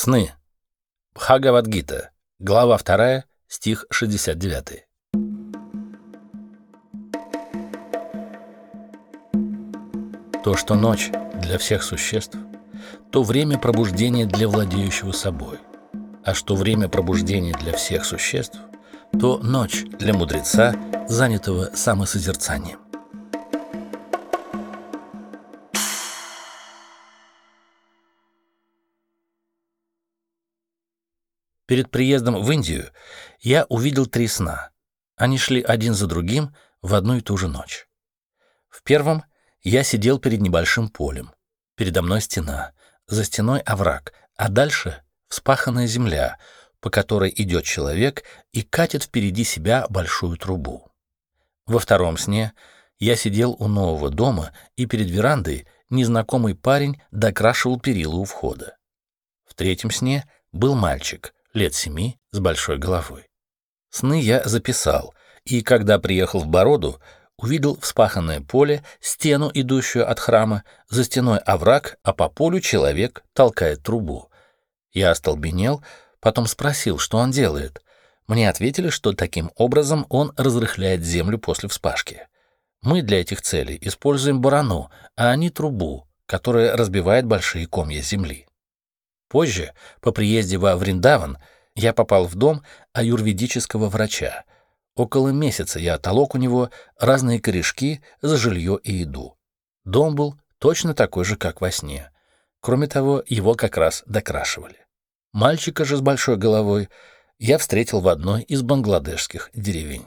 Сны. Бхагавадгита. Глава 2, стих 69. То, что ночь для всех существ, то время пробуждения для владеющего собой. А что время пробуждения для всех существ, то ночь для мудреца, занятого самосозерцанием. Перед приездом в Индию я увидел три сна. Они шли один за другим в одну и ту же ночь. В первом я сидел перед небольшим полем. Передо мной стена, за стеной овраг, а дальше вспаханная земля, по которой идет человек и катит впереди себя большую трубу. Во втором сне я сидел у нового дома, и перед верандой незнакомый парень докрашивал перила у входа. В третьем сне был мальчик — лет семи, с большой головой. Сны я записал, и когда приехал в Бороду, увидел вспаханное поле, стену, идущую от храма, за стеной овраг, а по полю человек толкает трубу. Я остолбенел, потом спросил, что он делает. Мне ответили, что таким образом он разрыхляет землю после вспашки. Мы для этих целей используем барану, а они трубу, которая разбивает большие комья земли. Позже, по приезде во Вриндаван, я попал в дом аюрведического врача. Около месяца я толок у него разные корешки за жилье и еду. Дом был точно такой же, как во сне. Кроме того, его как раз докрашивали. Мальчика же с большой головой я встретил в одной из бангладешских деревень.